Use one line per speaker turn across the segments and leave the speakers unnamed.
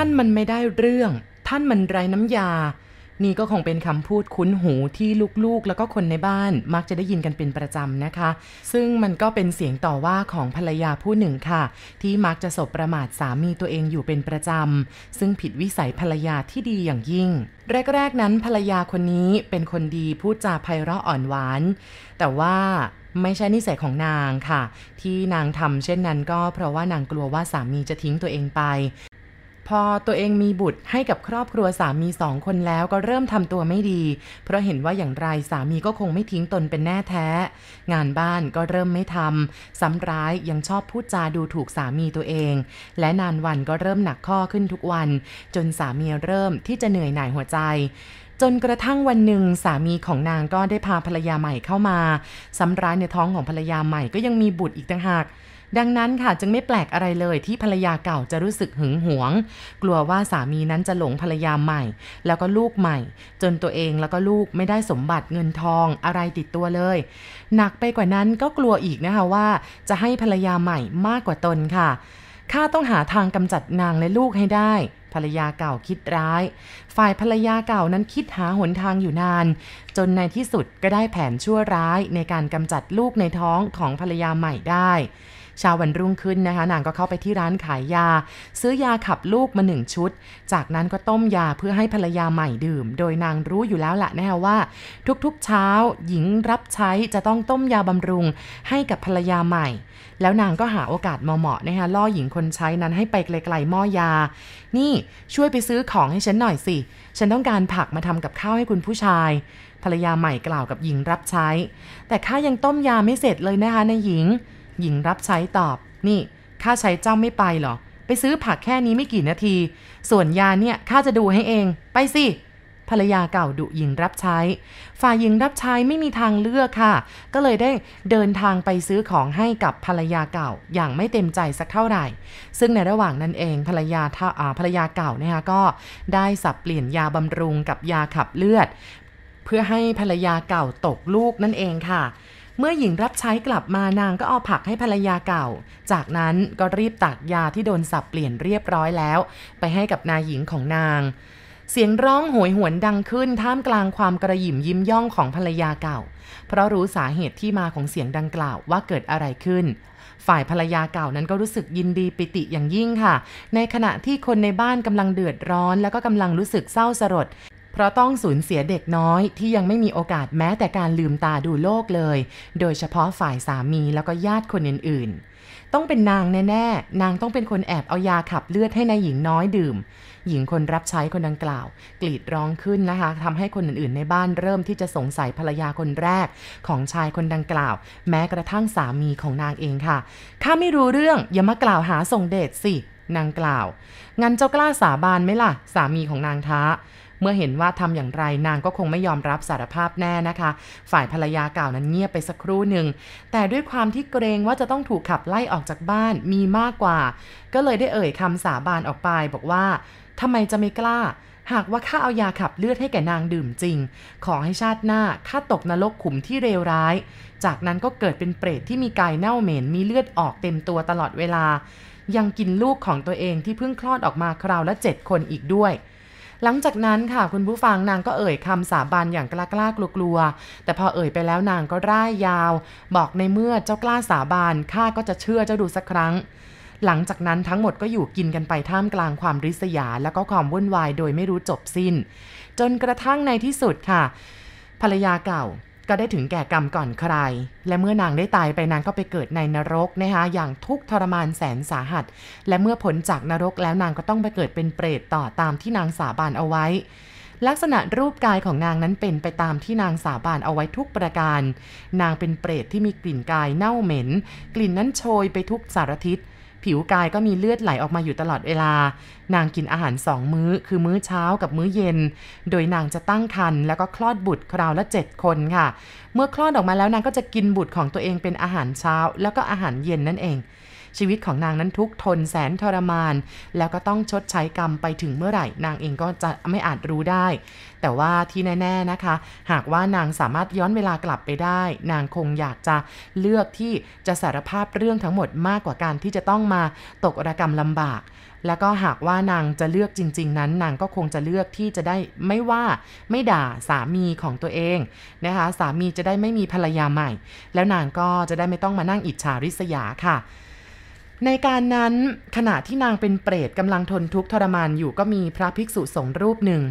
ท่านมันไม่ได้เรื่อง ท่านมันไรน้ำยา นี่ก็คงเป็นคำพูดคุ้นหูที่ลูกๆ แล้วก็คนในบ้านมักจะได้ยินกันเป็นประจำนะคะ ซึ่งมันก็เป็นเสียงต่อว่าของภรรยาผู้หนึ่งค่ะ ที่มักจะสบประมาทสามีตัวเองอยู่เป็นประจำ ซึ่งผิดวิสัยภรรยาที่ดีอย่างยิ่ง แรกๆนั้นภรรยาคนนี้เป็นคนดีพูดจาไพเราะอ่อนหวาน แต่ว่าไม่ใช่นิสัยของนางค่ะ ที่นางทำเช่นนั้นก็เพราะว่านางกลัวว่าสามีจะทิ้งตัวเองไป พอตัวเองมีบุตรให้กับครอบครัวสามีสองคนแล้วก็เริ่มทำตัวไม่ดี เพราะเห็นว่าอย่างไรสามีก็คงไม่ทิ้งตนเป็นแน่แท้ งานบ้านก็เริ่มไม่ทำซ้ำร้ายยังชอบพูดจาดูถูกสามีตัวเอง และนานวันก็เริ่มหนักข้อขึ้นทุกวัน จนสามีเริ่มที่จะเหนื่อยหน่ายหัวใจจนกระทั่งวันหนึ่งสามีของนางก็ได้พาภรรยาใหม่เข้ามาซ้ำร้ายในท้องของภรรยาใหม่ก็ยังมีบุตรอีกต่างหาก ดังนั้นค่ะจึงไม่แปลกอะไรเลยที่ภรรยาเก่าจะรู้สึกหึงหวง กลัวว่าสามีนั้นจะหลงภรรยาใหม่ แล้วก็ลูกใหม่ จนตัวเองแล้วก็ลูกไม่ได้สมบัติเงินทองอะไรติดตัวเลย หนักไปกว่านั้นก็กลัวอีกนะคะว่าจะให้ภรรยาใหม่มากกว่าตนค่ะข้าต้องหาทางกำจัดนางและลูกให้ได้ ภรรยาเก่าคิดร้าย ฝ่ายภรรยาเก่านั้นคิดหาหนทางอยู่นาน จนในที่สุดก็ได้แผนชั่วร้ายในการกำจัดลูกในท้องของภรรยาใหม่ได้ เช้าวันรุ่งขึ้นนะคะ นางก็เข้าไปที่ร้านขายยา ซื้อยาขับลูกมาหนึ่งชุด จากนั้นก็ต้มยาเพื่อให้ภรรยาใหม่ดื่ม โดยนางรู้อยู่แล้วแหละนะคะว่า ทุกๆเช้าหญิงรับใช้จะต้องต้มยาบำรุงให้กับภรรยาใหม่ แล้วนางก็หาโอกาสเหมาะๆนะคะล่อหญิงคนใช้นั้นให้ไปไกลๆหม้อยา นี่ช่วยไปซื้อของให้ฉันหน่อยสิ ฉันต้องการผักมาทำกับข้าวให้คุณผู้ชายภรรยาใหม่กล่าวกับหญิงรับใช้ แต่ข้ายังต้มยาไม่เสร็จเลยนะคะนายหญิง หญิงรับใช้ตอบ นี่ข้าใช้เจ้าไม่ไปหรอ ไปซื้อผักแค่นี้ไม่กี่นาที ส่วนยาเนี่ยข้าจะดูให้เอง ไปสิภรรยาเก่าดุหญิงรับใช้ ฝ่ายหญิงรับใช้ไม่มีทางเลือกค่ะ ก็เลยได้เดินทางไปซื้อของให้กับภรรยาเก่า อย่างไม่เต็มใจสักเท่าไหร่ ซึ่งในระหว่างนั้นเองภรรยาท่าภรรยาเก่านะคะก็ได้สับเปลี่ยนยาบำรุงกับยาขับเลือด เพื่อให้ภรรยาเก่าตกลูกนั่นเองค่ะ เมื่อหญิงรับใช้กลับมานางก็เอาผักให้ภรรยาเก่า จากนั้นก็รีบตักยาที่โดนสับเปลี่ยนเรียบร้อยแล้ว ไปให้กับนายหญิงของนาง เสียงร้องโหยหวนดังขึ้นท่ามกลางความกระหยิมยิ้มย่องของภรรยาเก่า เพราะรู้สาเหตุที่มาของเสียงดังกล่าวว่าเกิดอะไรขึ้น ฝ่ายภรรยาเก่านั้นก็รู้สึกยินดีปิติอย่างยิ่งค่ะ ในขณะที่คนในบ้านกำลังเดือดร้อน แล้วก็กำลังรู้สึกเศร้าสลด เพราะต้องสูญเสียเด็กน้อยที่ยังไม่มีโอกาสแม้แต่การลืมตาดูโลกเลย โดยเฉพาะฝ่ายสามีแล้วก็ญาติคนอื่นๆ ต้องเป็นนางแน่ๆ นางต้องเป็นคนแอบเอายาขับเลือดให้นายหญิงน้อยดื่ม หญิงคนรับใช้คนดังกล่าว กรีดร้องขึ้นนะคะทำให้คนอื่นๆ ในบ้านเริ่มที่จะสงสัยภรรยาคนแรกของชายคนดังกล่าว แม้กระทั่งสามีของนางเองค่ะข้าไม่รู้เรื่องอย่ามากล่าวหาส่งเดชสิ นางกล่าว งั้นเจ้ากล้าสาบานไหมล่ะ สามีของนางท้า เมื่อเห็นว่าทำอย่างไรนางก็คงไม่ยอมรับสารภาพแน่นะคะ ฝ่ายภรรยาเก่านั้นเงียบไปสักครู่หนึ่ง แต่ด้วยความที่เกรงว่าจะต้องถูกขับไล่ออกจากบ้านมีมากกว่า ก็เลยได้เอ่ยคำสาบานออกไป บอกว่าทำไมจะไม่กล้า หากว่าข้าเอายาขับเลือดให้แก่นางดื่มจริง ขอให้ชาติหน้าข้าตกนรกขุมที่เลวร้าย จากนั้นก็เกิดเป็นเปรตที่มีกายเน่าเหม็นมีเลือดออกเต็มตัวตลอดเวลา ยังกินลูกของตัวเองที่เพิ่งคลอดออกมาคราวละเจ็ดคนอีกด้วย หลังจากนั้นค่ะคุณผู้ฟังนางก็เอ่ยคำสาบานอย่างกล้ากล้ากลัวๆแต่พอเอ่ยไปแล้วนางก็ร่ายยาว บอกในเมื่อเจ้ากล้าสาบานข้าก็จะเชื่อเจ้าดูสักครั้งหลังจากนั้นทั้งหมดก็อยู่กินกันไปท่ามกลางความริษยา แล้วก็ความวุ่นวายโดยไม่รู้จบสิ้น จนกระทั่งในที่สุดค่ะ ภรรยาเก่า ก็ได้ถึงแก่กรรมก่อนใคร และเมื่อนางได้ตายไปนางก็ไปเกิดในนรกนะคะอย่างทุกทรมานแสนสาหัส และเมื่อพ้นจากนรกแล้วนางก็ต้องไปเกิดเป็นเปรตต่อตามที่นางสาบานเอาไว้ ลักษณะรูปกายของนางนั้นเป็นไปตามที่นางสาบานเอาไว้ทุกประการ นางเป็นเปรตที่มีกลิ่นกายเน่าเหม็น กลิ่นนั้นโชยไปทุกสารทิศ ผิวกายก็มีเลือดไหลออกมาอยู่ตลอดเวลา นางกินอาหารสองมื้อ คือมื้อเช้ากับมื้อเย็น โดยนางจะตั้งครรภ์แล้วก็คลอดบุตรคราวละ 7 คนค่ะ เมื่อคลอดออกมาแล้วนางก็จะกินบุตรของตัวเองเป็นอาหารเช้า แล้วก็อาหารเย็นนั่นเอง ชีวิตของนางนั้นทุกทนแสนทรมาน แล้วก็ต้องชดใช้กรรมไปถึงเมื่อไหร่ นางเองก็จะไม่อาจรู้ได้ แต่ว่าที่แน่ ๆนะคะ หากว่านางสามารถย้อนเวลากลับไปได้ นางคงอยากจะเลือกที่จะสารภาพเรื่องทั้งหมดมากกว่าการที่จะต้องมาตกระกรรมลำบากแล้วก็หากว่านางจะเลือกจริง ๆ นั้น นางก็คงจะเลือกที่จะได้ไม่ว่าไม่ด่าสามีของตัวเองนะคะ สามีจะได้ไม่มีภรรยาใหม่ แล้วนางก็จะได้ไม่ต้องมานั่งอิจฉาริษยาค่ะ ในการนั้นขณะที่นางเป็นเปรตกำลังทนทุกข์ทรมานอยู่ก็มีพระภิกษุสงฆ์รูปหนึ่ง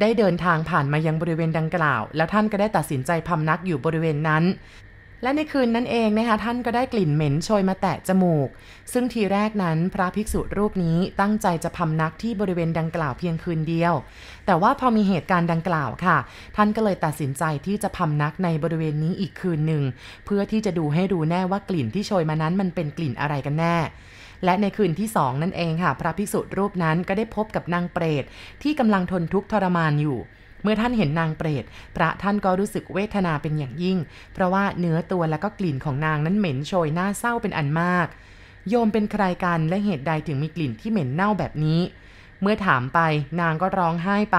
ได้เดินทางผ่านมายังบริเวณดังกล่าว แล้วท่านก็ได้ตัดสินใจพำนักอยู่บริเวณนั้น และในคืนนั้นเองนะคะท่านก็ได้กลิ่นเหม็นโชยมาแตะจมูก ซึ่งทีแรกนั้นพระภิกษุรูปนี้ตั้งใจจะพำนักที่บริเวณดังกล่าวเพียงคืนเดียว แต่ว่าพอมีเหตุการณ์ดังกล่าวค่ะ ท่านก็เลยตัดสินใจที่จะพำนักในบริเวณนี้อีกคืนหนึ่ง เพื่อที่จะดูให้รู้แน่ว่ากลิ่นที่โชยมานั้นมันเป็นกลิ่นอะไรกันแน่และในคืนที่สองนั่นเองค่ะ พระภิกษุรูปนั้นก็ได้พบกับนางเปรตที่กำลังทนทุกข์ทรมานอยู่ เมื่อท่านเห็นนางเปรต พระท่านก็รู้สึกเวทนาเป็นอย่างยิ่ง เพราะว่าเนื้อตัวและก็กลิ่นของนางนั้นเหม็นโชยน่าเศร้าเป็นอันมาก โยมเป็นใครกันและเหตุใดถึงมีกลิ่นที่เหม็นเน่าแบบนี้ เมื่อถามไปนางก็ร้องไห้ไป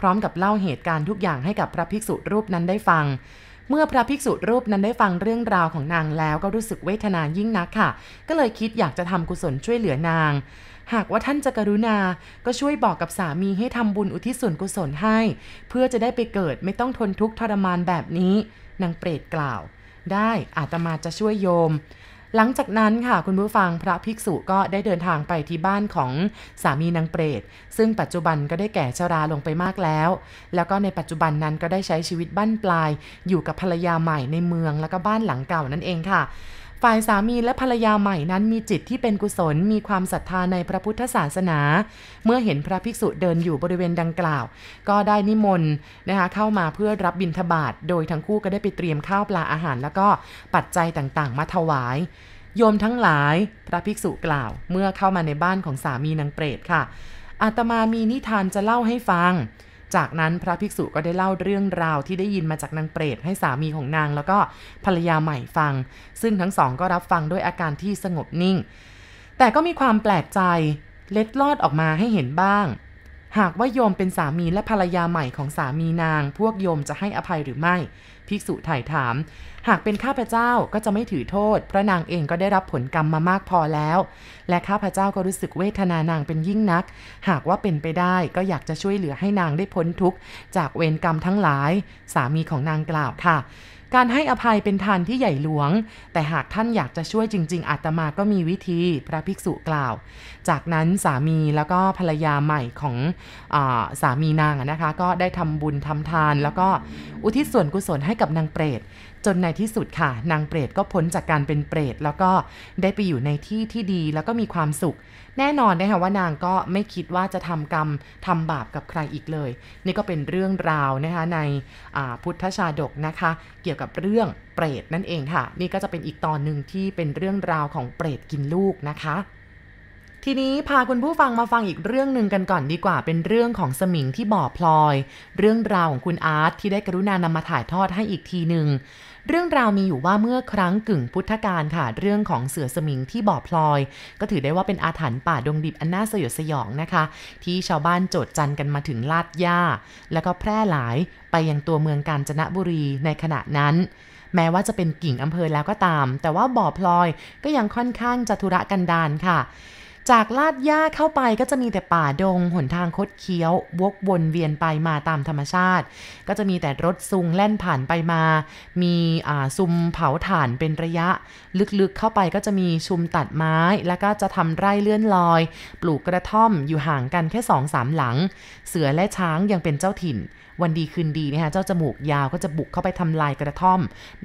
พร้อมกับเล่าเหตุการณ์ทุกอย่างให้กับพระภิกษุรูปนั้นได้ฟัง เมื่อพระภิกษุรูปนั้นได้ฟังเรื่องราวของนางแล้วก็รู้สึกเวทนายิ่งนักค่ะ ก็เลยคิดอยากจะทำกุศลช่วยเหลือนาง หากว่าท่านจะกรุณา ก็ช่วยบอกกับสามีให้ทำบุญอุทิศส่วนกุศลให้ เพื่อจะได้ไปเกิดไม่ต้องทนทุกข์ทรมานแบบนี้ นางเปรตกล่าว ได้อาตมาจะช่วยโยม หลังจากนั้นค่ะคุณผู้ฟังพระภิกษุก็ได้เดินทางไปที่บ้านของสามีนางเปรต ซึ่งปัจจุบันก็ได้แก่ชราลงไปมากแล้ว แล้วก็ในปัจจุบันนั้นก็ได้ใช้ชีวิตบ้านปลาย อยู่กับภรรยาใหม่ในเมืองแล้วก็บ้านหลังเก่านั่นเองค่ะ ฝ่ายสามีและภรรยาใหม่นั้นมีจิตที่เป็นกุศลมีความศรัทธาในพระพุทธศาสนา เมื่อเห็นพระภิกษุเดินอยู่บริเวณดังกล่าว ก็ได้นิมนต์นะคะเข้ามาเพื่อรับบิณฑบาตโดยทั้งคู่ก็ได้ไปเตรียมข้าวปลาอาหาร แล้วก็ปัจจัยต่างๆ มาถวายโยมทั้งหลาย พระภิกษุกล่าว เมื่อเข้ามาในบ้านของสามีนางเปรตค่ะอาตมามีนิทานจะเล่าให้ฟัง จากนั้นพระภิกษุก็ได้เล่าเรื่องราวที่ได้ยินมาจากนางเปรตให้สามีของนาง แล้วก็ภรรยาใหม่ฟัง ซึ่งทั้งสองก็รับฟังด้วยอาการที่สงบนิ่ง แต่ก็มีความแปลกใจเล็ดลอดออกมาให้เห็นบ้าง หากว่าโยมเป็นสามีและภรรยาใหม่ของสามีนาง พวกโยมจะให้อภัยหรือไม่ ภิกษุถ่ายถาม หากเป็นข้าพเจ้าก็จะไม่ถือโทษเพราะนางเองก็ได้รับผลกรรมมามากพอแล้ว และข้าพเจ้าก็รู้สึกเวทนานางเป็นยิ่งนัก หากว่าเป็นไปได้ก็อยากจะช่วยเหลือให้นางได้พ้นทุกข์จากเวรกรรมทั้งหลาย สามีของนางกล่าวค่ะการให้อภัยเป็นทานที่ใหญ่หลวง แต่หากท่านอยากจะช่วยจริง ๆ อาตมาก็มีวิธี พระภิกษุกล่าว จากนั้นสามีแล้วก็ภรรยาใหม่ของอสามีนางนะคะ ก็ได้ทำบุญทำทาน แล้วก็อุทิศส่วนกุศลให้กับนางเปรต จนในที่สุดค่ะ นางเปรตก็พ้นจากการเป็นเปรต แล้วก็ได้ไปอยู่ในที่ที่ดีแล้วก็มีความสุข แน่นอนนะคะว่านางก็ไม่คิดว่าจะทำกรรมทำบาปกับใครอีกเลย นี่ก็เป็นเรื่องราวนะคะในพุทธชาดกนะคะ เกี่ยวกับเรื่องเปรตนั่นเองค่ะ นี่ก็จะเป็นอีกตอนหนึ่งที่เป็นเรื่องราวของเปรตกินลูกนะคะ ทีนี้พาคุณผู้ฟังมาฟังอีกเรื่องหนึ่งกันก่อนดีกว่า เป็นเรื่องของสมิงที่บ่อพลอย เรื่องราวของคุณอาร์ตที่ได้กรุณานำมาถ่ายทอดให้อีกทีหนึ่งเรื่องราวมีอยู่ว่าเมื่อครั้งกึ่งพุทธกาลค่ะ เรื่องของเสือสมิงที่บ่อพลอย ก็ถือได้ว่าเป็นอาถรรพ์ป่าดงดิบอันน่าสยดสยองนะคะ ที่ชาวบ้านโจดจันกันมาถึงลาดย่า แล้วก็แพร่หลายไปยังตัวเมืองกาญจนบุรีในขณะนั้นแม้ว่าจะเป็นกิ่งอำเภอแล้วก็ตาม แต่ว่าบ่อพลอยก็ยังค่อนข้างจะทุรกันดารค่ะ จากลาดหญ้าเข้าไปก็จะมีแต่ป่าดง หนทางคดเคี้ยว วกวนเวียนไปมาตามธรรมชาติ ก็จะมีแต่รถซุงแล่นผ่านไปมา มีซุมเผาถ่านเป็นระยะ ลึกๆเข้าไปก็จะมีชุมตัดไม้ แล้วก็จะทำไร่เลื่อนลอย ปลูกกระท่อมอยู่ห่างกันแค่สองสามหลัง เสือและช้างยังเป็นเจ้าถิ่น วันดีคืนดีนะคะเจ้าจมูกยาวก็จะบุกเข้าไปทำลายกระท่อม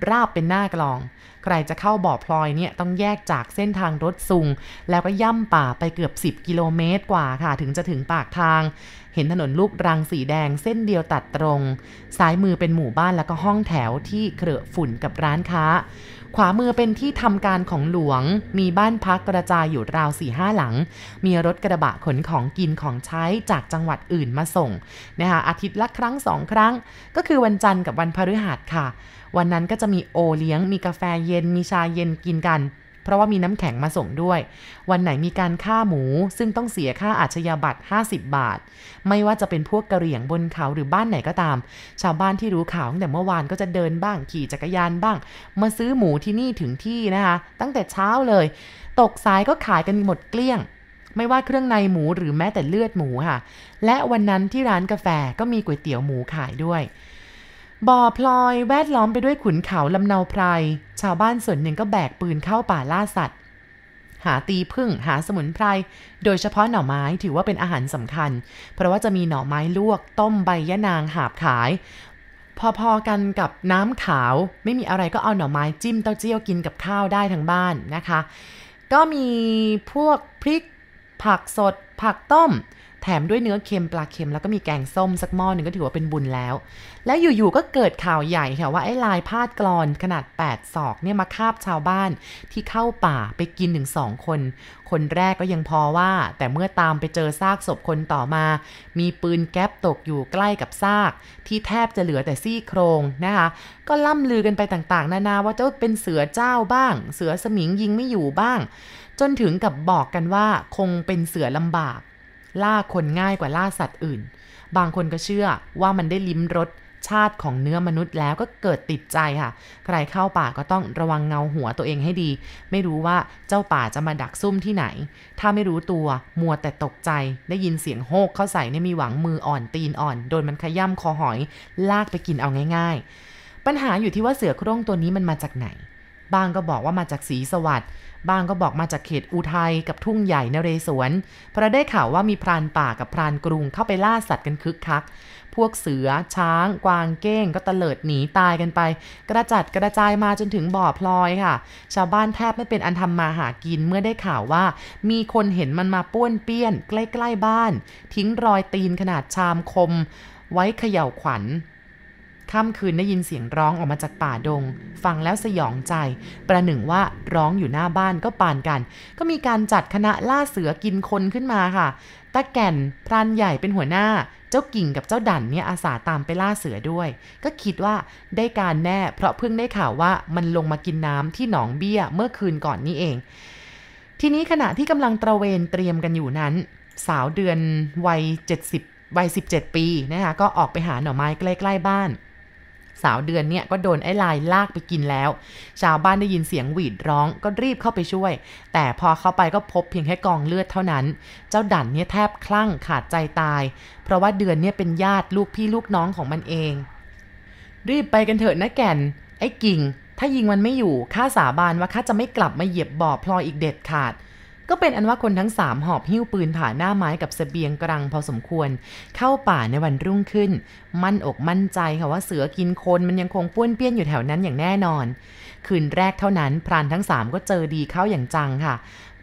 ราบเป็นหน้ากลอง ใครจะเข้าบ่อพลอยเนี่ยต้องแยกจากเส้นทางรถซุง แล้วก็ย่ำป่าไปเกือบ 10 กิโลเมตรกว่าค่ะ ถึงจะถึงปากทาง เห็นถนนลูกรังสีแดงเส้นเดียวตัดตรง ซ้ายมือเป็นหมู่บ้านแล้วก็ห้องแถวที่เครอะฝุ่นกับร้านค้า ขวามือเป็นที่ทำการของหลวง มีบ้านพักกระจายอยู่ราวสี่ห้าหลัง มีรถกระบะขนของกินของใช้จากจังหวัดอื่นมาส่งนะคะอาทิตย์ละครั้งสองครั้ง ก็คือวันจันทร์กับวันพฤหัสค่ะ วันนั้นก็จะมีโอเลี้ยง มีกาแฟเย็น มีชาเย็นกินกัน เพราะว่ามีน้ำแข็งมาส่งด้วย วันไหนมีการฆ่าหมู ซึ่งต้องเสียค่าอาชญาบัตร 50 บาท ไม่ว่าจะเป็นพวกกระเหรี่ยงบนเขาหรือบ้านไหนก็ตาม ชาวบ้านที่รู้ข่าวตั้งแต่เมื่อวานก็จะเดินบ้างขี่จักรยานบ้าง มาซื้อหมูที่นี่ถึงที่นะคะ ตั้งแต่เช้าเลย ตกสายก็ขายกันหมดเกลี้ยงไม่ว่าเครื่องในหมูหรือแม้แต่เลือดหมูค่ะ และวันนั้นที่ร้านกาแฟก็มีก๋วยเตี๋ยวหมูขายด้วย บ่อพลอยแวดล้อมไปด้วยขุนเขาลำเนาไพร ชาวบ้านส่วนหนึ่งก็แบกปืนเข้าป่าล่าสัตว์ หาตีพึ่งหาสมุนไพร โดยเฉพาะหน่อไม้ถือว่าเป็นอาหารสำคัญ เพราะว่าจะมีหน่อไม้ลวก ต้มใบยะนางหาบขาย พอๆกันกับน้ำขาว ไม่มีอะไรก็เอาหน่อไม้จิ้มเต้าเจี้ยวกินกับข้าวได้ทั้งบ้านนะคะ ก็มีพวกพริก ผักสด ผักต้ม แถมด้วยเนื้อเค็มปลาเค็มแล้วก็มีแกงส้มสักหม้อหนึ่งก็ถือว่าเป็นบุญแล้ว แล้วอยู่ๆก็เกิดข่าวใหญ่ค่ะว่าไอ้ลายพาดกรอนขนาด 8 ศอกเนี่ยมาคาบชาวบ้านที่เข้าป่าไปกินถึงสองคน คนแรกก็ยังพอว่า แต่เมื่อตามไปเจอซากศพคนต่อมา มีปืนแก๊ปตกอยู่ใกล้กับซาก ที่แทบจะเหลือแต่ซี่โครงนะคะ ก็ล่ำลือกันไปต่างๆ นานาว่าเจ้าเป็นเสือเจ้าบ้าง เสือสมิงยิงไม่อยู่บ้าง จนถึงกับบอกกันว่าคงเป็นเสือลำบาก ล่าคนง่ายกว่าล่าสัตว์อื่น บางคนก็เชื่อว่ามันได้ลิ้มรสชาติของเนื้อมนุษย์แล้วก็เกิดติดใจค่ะ ใครเข้าป่าก็ต้องระวังเงาหัวตัวเองให้ดี ไม่รู้ว่าเจ้าป่าจะมาดักซุ่มที่ไหน ถ้าไม่รู้ตัวมัวแต่ตกใจ ได้ยินเสียงโฮกเข้าใส่เนี่ยมีหวังมืออ่อนตีนอ่อน โดนมันขย่ำคอหอย ลากไปกินเอาง่าย ๆ ปัญหาอยู่ที่ว่าเสือโคร่งตัวนี้มันมาจากไหน บางก็บอกว่ามาจากสีสวัสด์ บ้างก็บอกมาจากเขตอุทัยกับทุ่งใหญ่นเรศวรเพราะได้ข่าวว่ามีพรานป่ากับพรานกรุงเข้าไปล่าสัตว์กันคึกคัก พวกเสือ ช้าง กวางเก้ง ก็เตลิดหนีตายกันไป กระจัดกระจายมาจนถึงบ่อพลอยค่ะ ชาวบ้านแทบไม่เป็นอันทำมาหากินเมื่อได้ข่าวว่า มีคนเห็นมันมาป้วนเปี้ยน ใกล้ๆบ้าน ทิ้งรอยตีนขนาดชามคม ไว้เขย่าขวัญ ค่ำคืนได้ยินเสียงร้องออกมาจากป่าดง ฟังแล้วสยองใจ ประหนึ่งว่าร้องอยู่หน้าบ้านก็ปานกัน ก็มีการจัดคณะล่าเสือกินคนขึ้นมาค่ะตาแก่นพรานใหญ่เป็นหัวหน้า เจ้ากิ่งกับเจ้าดันเนี่ยอาสาตามไปล่าเสือด้วย ก็คิดว่าได้การแน่เพราะเพิ่งได้ข่าวว่ามันลงมากินน้ำที่หนองเบี้ยเมื่อคืนก่อนนี่เอง ทีนี้ขณะที่กำลังตระเวนเตรียมกันอยู่นั้น สาวเดือนวัย 70วัย 17 ปีนะคะก็ออกไปหาหน่อไม้ใกล้ ๆ บ้าน สาวเดือนเนี่ยก็โดนไอ้ลายลากไปกินแล้ว ชาวบ้านได้ยินเสียงหวีดร้องก็รีบเข้าไปช่วย แต่พอเข้าไปก็พบเพียงแค่กองเลือดเท่านั้น เจ้าดันเนี่ยแทบคลั่งขาดใจตาย เพราะว่าเดือนเนี่ยเป็นญาติลูกพี่ลูกน้องของมันเอง รีบไปกันเถอะนะแก่น ไอ้กิ่ง ถ้ายิงมันไม่อยู่ข้าสาบานว่าข้าจะไม่กลับมาเหยียบบ่อพลอยอีกเด็ดขาด ก็เป็นอันว่าคนทั้งสามหอบหิ้วปืนผ่าหน้าไม้กับเสบียงกรังพอสมควร เข้าป่าในวันรุ่งขึ้น มั่นอกมั่นใจค่ะว่าเสือกินคนมันยังคงป้วนเปี้ยนอยู่แถวนั้นอย่างแน่นอน คืนแรกเท่านั้น พรานทั้งสามก็เจอดีเข้าอย่างจังค่ะ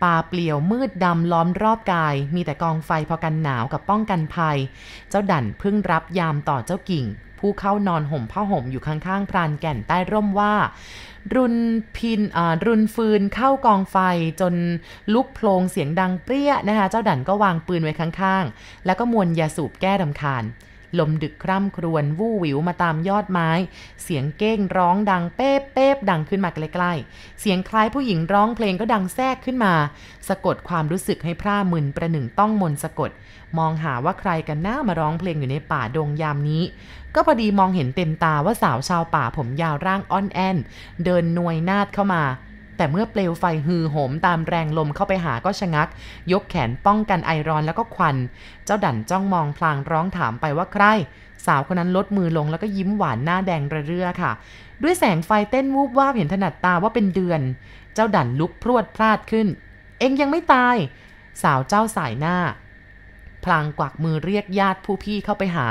ป่าเปลี่ยวมืดดำล้อมรอบกาย มีแต่กองไฟพอกันหนาวกับป้องกันภัย เจ้าดั่นเพิ่งรับยามต่อเจ้ากิ่ง ผู้เข้านอนห่มผ้าห่มอยู่ข้างๆพรานแก่นใต้ร่มว่า รุนพินอ่ารุนฟืนเข้ากองไฟจนลุกโพลงเสียงดังเปรี้ยนะคะเจ้าดั่นก็วางปืนไว้ข้างๆ แล้วก็มวนยาสูบแก้รำคาญลมดึกคร่ำครวญวู่วิวมาตามยอดไม้ เสียงเก้งร้องดังเป๊บเป๊บดังขึ้นมาใกล้ๆ เสียงคล้ายผู้หญิงร้องเพลงก็ดังแทรกขึ้นมา สะกดความรู้สึกให้พร่ามึนประหนึ่งต้องมนสะกด มองหาว่าใครกันหน้ามาร้องเพลงอยู่ในป่าดงยามนี้ ก็พอดีมองเห็นเต็มตาว่าสาวชาวป่าผมยาวร่างอ่อนแอนเดินนวยนาดเข้ามา แต่เมื่อเปลวไฟฮือโหมตามแรงลมเข้าไปหาก็ชะงัก ยกแขนป้องกันไอร้อนแล้วก็ควัน เจ้าดั่นจ้องมองพลางร้องถามไปว่าใคร สาวคนนั้นลดมือลงแล้วก็ยิ้มหวานหน้าแดงระเรื่อค่ะ ด้วยแสงไฟเต้นวูบวาบเห็นถนัดตาว่าเป็นเดือน เจ้าดั่นลุกพรวดพลาดขึ้น เองยังไม่ตาย สาวเจ้าสายหน้า พลางกวักมือเรียกญาติผู้พี่เข้าไปหา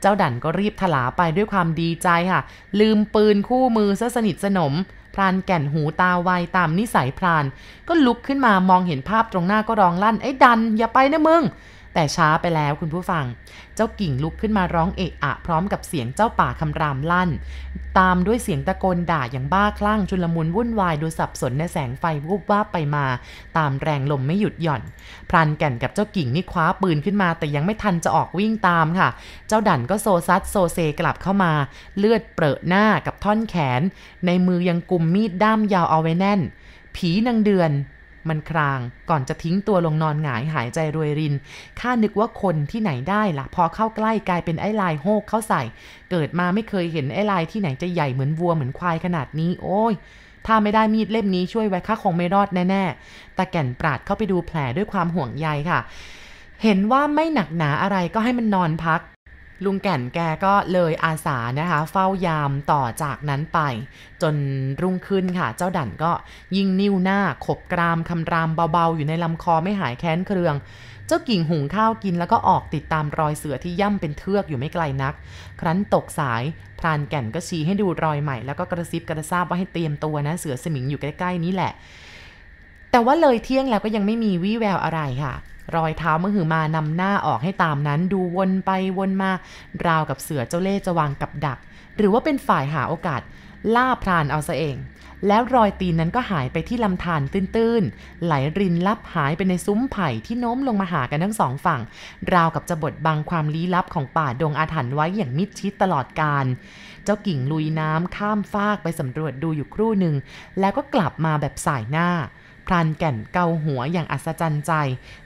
เจ้าดั่นก็รีบถลาไปด้วยความดีใจค่ะ ลืมปืนคู่มือซะสนิทสนม พรานแก่นหูตาไวตามนิสัยพราน ก็ลุกขึ้นมามองเห็นภาพตรงหน้าก็ร้องลั่นไอ้ดันอย่าไปนะมึง แต่ช้าไปแล้วคุณผู้ฟัง เจ้ากิ่งลุกขึ้นมาร้องเอะอะ พร้อมกับเสียงเจ้าป่าคำรามลั่น ตามด้วยเสียงตะโกนด่าอย่างบ้าคลั่งชุลมุนวุ่นวายดูสับสนในแสงไฟวูบวาบไปมา ตามแรงลมไม่หยุดหย่อน พรานแก่นกับเจ้ากิ่งนี่คว้าปืนขึ้นมา แต่ยังไม่ทันจะออกวิ่งตามค่ะ เจ้าดั่นก็โซซัดโซเซกลับเข้ามา เลือดเปรอะหน้ากับท่อนแขน ในมือยังกุมมีดด้ามยาวเอาไว้แน่น ผีนางเดือน มันครางก่อนจะทิ้งตัวลงนอนหงายหายใจรวยริน ข้านึกว่าคนที่ไหนได้ละ่ะ พอเข้าใกล้กลายเป็นไอ้ลายโฮกเข้าใส่ เกิดมาไม่เคยเห็นไอ้ลายที่ไหนจะใหญ่เหมือนวัวเหมือนควายขนาดนี้ โอ้ย ถ้าไม่ได้มีดเล่มนี้ช่วยไว้ข้าคงไม่รอดแน่ๆตาแก่นปราดเข้าไปดูแผลด้วยความห่วงใยค่ะ เห็นว่าไม่หนักหนาอะไรก็ให้มันนอนพัก ลุงแก่นแกก็เลยอาสานะคะ เฝ้ายามต่อจากนั้นไป จนรุ่งขึ้นค่ะ เจ้าดั่นก็ยิงนิ้วหน้าขบกรามคำรามเบาๆ อยู่ในลำคอไม่หายแค้นเคือง เจ้ากิ่งหุงข้าวกินแล้วก็ออกติดตามรอยเสือที่ย่ำเป็นเทือกอยู่ไม่ไกลนัก ครั้นตกสาย พรานแก่นก็ชี้ให้ดูรอยใหม่ แล้วก็กระซิบกระซาบว่าให้เตรียมตัวนะ เสือสมิงอยู่ใกล้ๆนี้แหละ แต่ว่าเลยเที่ยงแล้วก็ยังไม่มีวี่แววอะไรค่ะ รอยเท้ามือหือมานำหน้าออกให้ตามนั้นดูวนไปวนมา ราวกับเสือเจ้าเล่ห์จะวางกับดัก หรือว่าเป็นฝ่ายหาโอกาส ล่าพรานเอาซะเอง แล้วรอยตีนนั้นก็หายไปที่ลำธารตื้นๆ ไหลรินลับหายไปในซุ้มไผ่ที่โน้มลงมาหากันทั้งสองฝั่ง ราวกับจะบดบังความลี้ลับของป่าดงอาถรรพ์ไว้อย่างมิดชิดตลอดกาลเจ้ากิ่งลุยน้ำข้ามฟากไปสำรวจดูอยู่ครู่หนึ่งแล้วก็กลับมาแบบสายหน้า พรานแก่นเกาหัวอย่างอัศจรรย์ใจ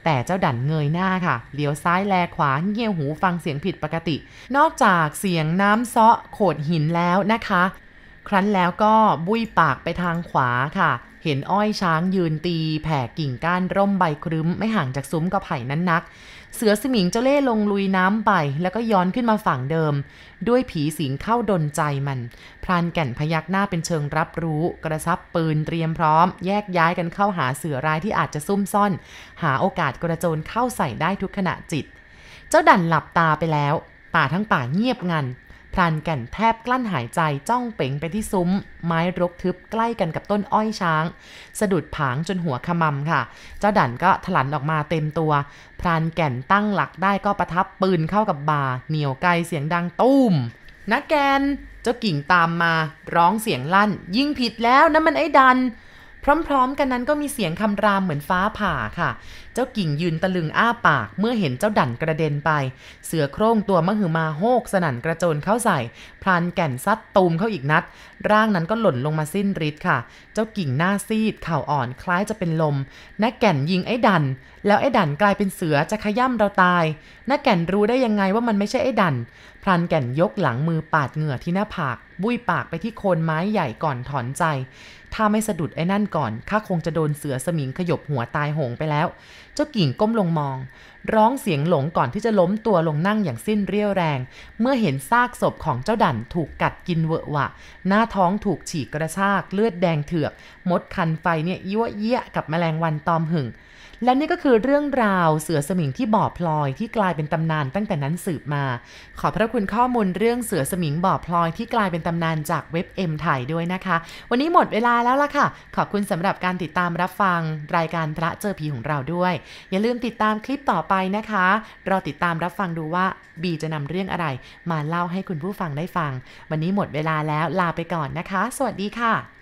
แต่เจ้าดันเงยหน้าค่ะเลี้ยวซ้ายแลขวาเงี่ยวหูฟังเสียงผิดปกติ นอกจากเสียงน้ำเซาะโขดหินแล้วนะคะ ครั้นแล้วก็บุยปากไปทางขวาค่ะ เห็นอ้อยช้างยืนตี แผ่กิ่งก้านร่มใบครึ้มไม่ห่างจากซุ้มกระไผ่นั้นนัก เสือสมิงเจ้าเล่ลงลุยน้ำไป แล้วก็ย้อนขึ้นมาฝั่งเดิม ด้วยผีสิงเข้าดนใจมัน พรานแก่นพยักหน้าเป็นเชิงรับรู้ กระซับปืนเตรียมพร้อม แยกย้ายกันเข้าหาเสือรายที่อาจจะซุ่มซ่อน หาโอกาสกระโจนเข้าใส่ได้ทุกขณะจิต เจ้าดันหลับตาไปแล้ว ป่าทั้งป่าเงียบงัน พรานแก่นแทบกลั้นหายใจจ้องเป๋งไปที่ซุ้ม ไม้รกทึบใกล้กันกับต้นอ้อยช้าง สะดุดผางจนหัวขมำค่ะ เจ้าดันก็ถลันออกมาเต็มตัว พรานแก่นตั้งหลักได้ก็ประทับปืนเข้ากับบาเหนียวไกลเสียงดังตุ้มนักแกน เจ้ากิ่งตามมา ร้องเสียงลั่น ยิงผิดแล้วนั่นมันไอ้ดัน พร้อมๆ กันนั้นก็มีเสียงคำรามเหมือนฟ้าผ่าค่ะ เจ้ากิ่งยืนตะลึงอ้าปากเมื่อเห็นเจ้าดั่นกระเด็นไป เสือโคร่งตัวมหือมาโฮกสนั่นกระโจนเข้าใส่ พรานแก่นซัดตูมเข้าอีกนัด ร่างนั้นก็หล่นลงมาสิ้นฤทธิ์ค่ะ เจ้ากิ่งหน้าซีดเข่าอ่อนคล้ายจะเป็นลมนักแก่นยิงไอ้ดัน แล้วไอ้ดันกลายเป็นเสือจะขย่ำเราตายนักแก่นรู้ได้ยังไงว่ามันไม่ใช่ไอ้ดันพรานแก่นยกหลังมือปาดเหงื่อที่หน้าผาก บุ้ยปากไปที่โคนไม้ใหญ่ก่อนถอนใจ ถ้าไม่สะดุดไอ้นั่นก่อนข้าคงจะโดนเสือสมิงขยบหัวตายโหงไปแล้ว เจ้ากิ่งก้มลงมอง ร้องเสียงหลงก่อนที่จะล้มตัวลงนั่งอย่างสิ้นเรี่ยวแรง เมื่อเห็นซากศพของเจ้าดั่นถูกกัดกินเวอะหวะ หน้าท้องถูกฉีกกระชากเลือดแดงเถือก มดคันไฟเนี่ยยั่วเยี่ยกับแมลงวันตอมหึ่งและนี่ก็คือเรื่องราวเสือสมิงที่บ่อพลอยที่กลายเป็นตำนานตั้งแต่นั้นสืบมา ขอพระคุณข้อมูลเรื่องเสือสมิงบ่อพลอยที่กลายเป็นตำนานจากเว็บเอ็มไทยด้วยนะคะ วันนี้หมดเวลาแล้วล่ะค่ะ ขอบคุณสำหรับการติดตามรับฟัง รายการพระเจอผีของเราด้วยอย่าลืมติดตามคลิปต่อไปนะคะ รอติดตามรับฟังดูว่าบีจะนำเรื่องอะไร มาเล่าให้คุณผู้ฟังได้ฟัง วันนี้หมดเวลาแล้วลาไปก่อนนะคะ สวัสดีค่ะ